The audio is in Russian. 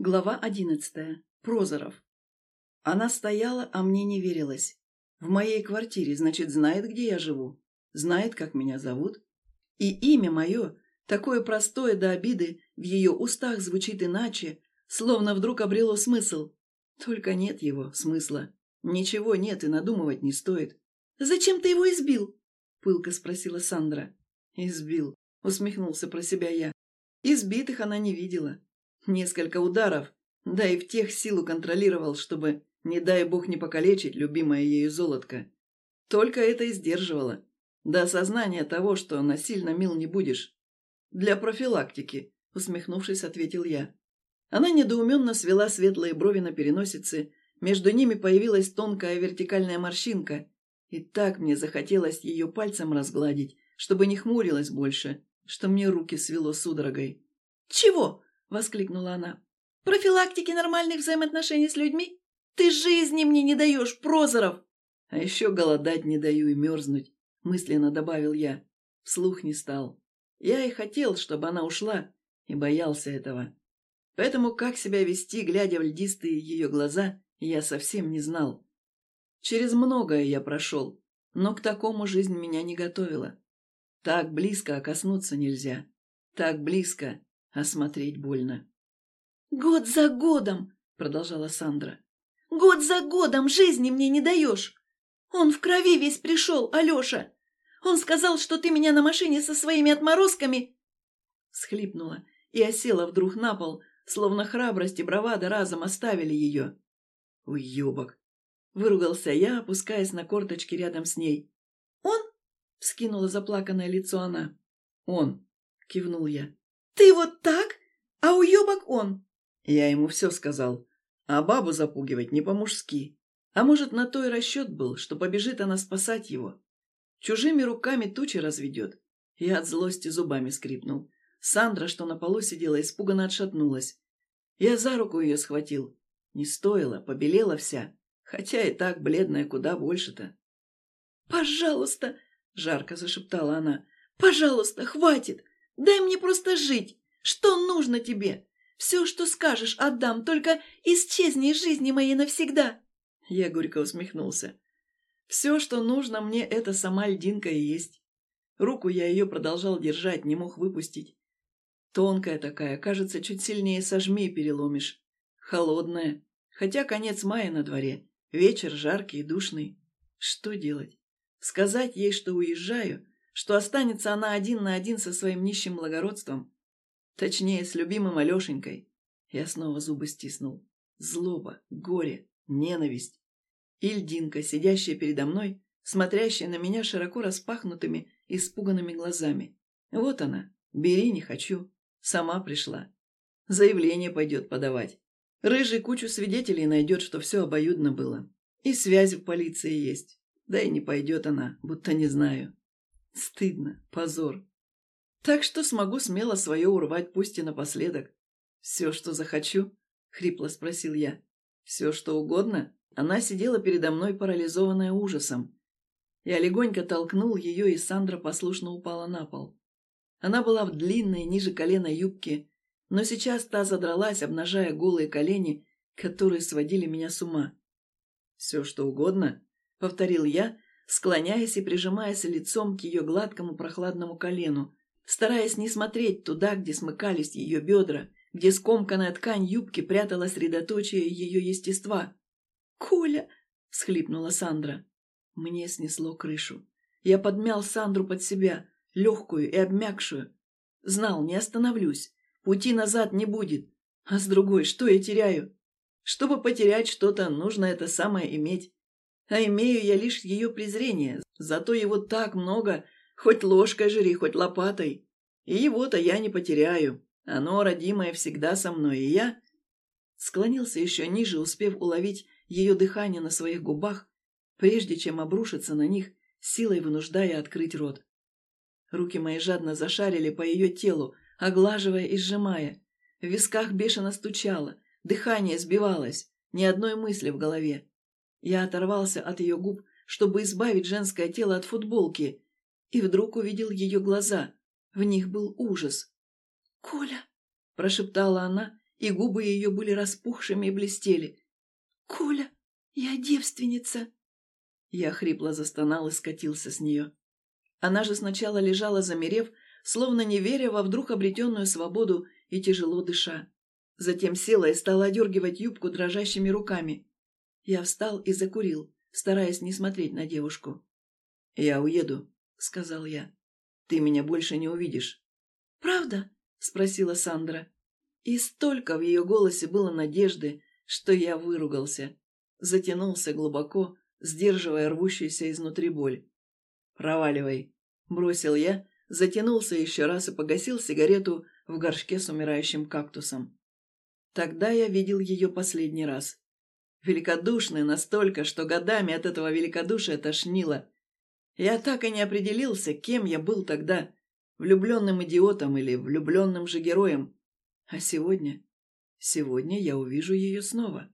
Глава одиннадцатая. Прозоров. Она стояла, а мне не верилось. В моей квартире, значит, знает, где я живу. Знает, как меня зовут. И имя мое, такое простое до обиды, в ее устах звучит иначе, словно вдруг обрело смысл. Только нет его смысла. Ничего нет и надумывать не стоит. «Зачем ты его избил?» — пылко спросила Сандра. «Избил», — усмехнулся про себя я. Избитых она не видела. Несколько ударов, да и в тех силу контролировал, чтобы, не дай бог, не покалечить любимое ею золотко. Только это и сдерживало. До осознания того, что насильно мил не будешь. Для профилактики, усмехнувшись, ответил я. Она недоуменно свела светлые брови на переносице, между ними появилась тонкая вертикальная морщинка, и так мне захотелось ее пальцем разгладить, чтобы не хмурилась больше, что мне руки свело судорогой. «Чего?» — воскликнула она. «Профилактики нормальных взаимоотношений с людьми? Ты жизни мне не даешь, Прозоров!» «А еще голодать не даю и мерзнуть», — мысленно добавил я. Вслух не стал. Я и хотел, чтобы она ушла, и боялся этого. Поэтому как себя вести, глядя в льдистые ее глаза, я совсем не знал. Через многое я прошел, но к такому жизнь меня не готовила. Так близко, а коснуться нельзя. Так близко, а смотреть больно. «Год за годом!» — продолжала Сандра. «Год за годом жизни мне не даешь! Он в крови весь пришел, Алеша! Он сказал, что ты меня на машине со своими отморозками...» Схлипнула и осела вдруг на пол, словно храбрость и бравада разом оставили ее. «Уебок!» — выругался я, опускаясь на корточки рядом с ней. «Он?» — вскинула заплаканное лицо она. «Он!» — кивнул я. «Ты вот так? А уебок он!» Я ему все сказал. А бабу запугивать не по-мужски. А может, на то и расчет был, что побежит она спасать его. Чужими руками тучи разведет. Я от злости зубами скрипнул. Сандра, что на полу сидела, испуганно отшатнулась. Я за руку ее схватил. Не стоило, побелела вся. Хотя и так бледная куда больше-то. «Пожалуйста!» — жарко зашептала она. «Пожалуйста, хватит! Дай мне просто жить. Что нужно тебе? Все, что скажешь, отдам, только исчезни из жизни моей навсегда. Я горько усмехнулся. Все, что нужно мне, это сама льдинка и есть. Руку я ее продолжал держать, не мог выпустить. Тонкая такая, кажется, чуть сильнее сожми и переломишь. Холодная. Хотя конец мая на дворе. Вечер жаркий и душный. Что делать? Сказать ей, что уезжаю, что останется она один на один со своим нищим благородством. Точнее, с любимым Алешенькой. Я снова зубы стиснул. Злоба, горе, ненависть. Ильдинка, сидящая передо мной, смотрящая на меня широко распахнутыми, испуганными глазами. Вот она. Бери, не хочу. Сама пришла. Заявление пойдет подавать. Рыжий кучу свидетелей найдет, что все обоюдно было. И связь в полиции есть. Да и не пойдет она, будто не знаю. Стыдно, позор. Так что смогу смело свое урвать, пусть и напоследок. «Все, что захочу?» — хрипло спросил я. «Все, что угодно?» Она сидела передо мной, парализованная ужасом. Я легонько толкнул ее, и Сандра послушно упала на пол. Она была в длинной, ниже колена юбке, но сейчас та задралась, обнажая голые колени, которые сводили меня с ума. «Все, что угодно?» — повторил я, склоняясь и прижимаясь лицом к ее гладкому прохладному колену, стараясь не смотреть туда, где смыкались ее бедра, где скомканная ткань юбки прятала средоточие ее естества. «Коля!» — всхлипнула Сандра. Мне снесло крышу. Я подмял Сандру под себя, легкую и обмякшую. Знал, не остановлюсь. Пути назад не будет. А с другой, что я теряю? Чтобы потерять что-то, нужно это самое иметь. А имею я лишь ее презрение, зато его так много, хоть ложкой жри, хоть лопатой. И его-то я не потеряю. Оно, родимое, всегда со мной, и я... Склонился еще ниже, успев уловить ее дыхание на своих губах, прежде чем обрушиться на них, силой вынуждая открыть рот. Руки мои жадно зашарили по ее телу, оглаживая и сжимая. В висках бешено стучало, дыхание сбивалось, ни одной мысли в голове. Я оторвался от ее губ, чтобы избавить женское тело от футболки, и вдруг увидел ее глаза. В них был ужас. «Коля!» – прошептала она, и губы ее были распухшими и блестели. «Коля, я девственница!» Я хрипло застонал и скатился с нее. Она же сначала лежала замерев, словно не веря во вдруг обретенную свободу и тяжело дыша. Затем села и стала одергивать юбку дрожащими руками. Я встал и закурил, стараясь не смотреть на девушку. «Я уеду», — сказал я. «Ты меня больше не увидишь». «Правда?» — спросила Сандра. И столько в ее голосе было надежды, что я выругался. Затянулся глубоко, сдерживая рвущуюся изнутри боль. «Проваливай», — бросил я, затянулся еще раз и погасил сигарету в горшке с умирающим кактусом. Тогда я видел ее последний раз. Великодушной настолько, что годами от этого великодушия тошнило. Я так и не определился, кем я был тогда, влюбленным идиотом или влюбленным же героем. А сегодня... Сегодня я увижу ее снова.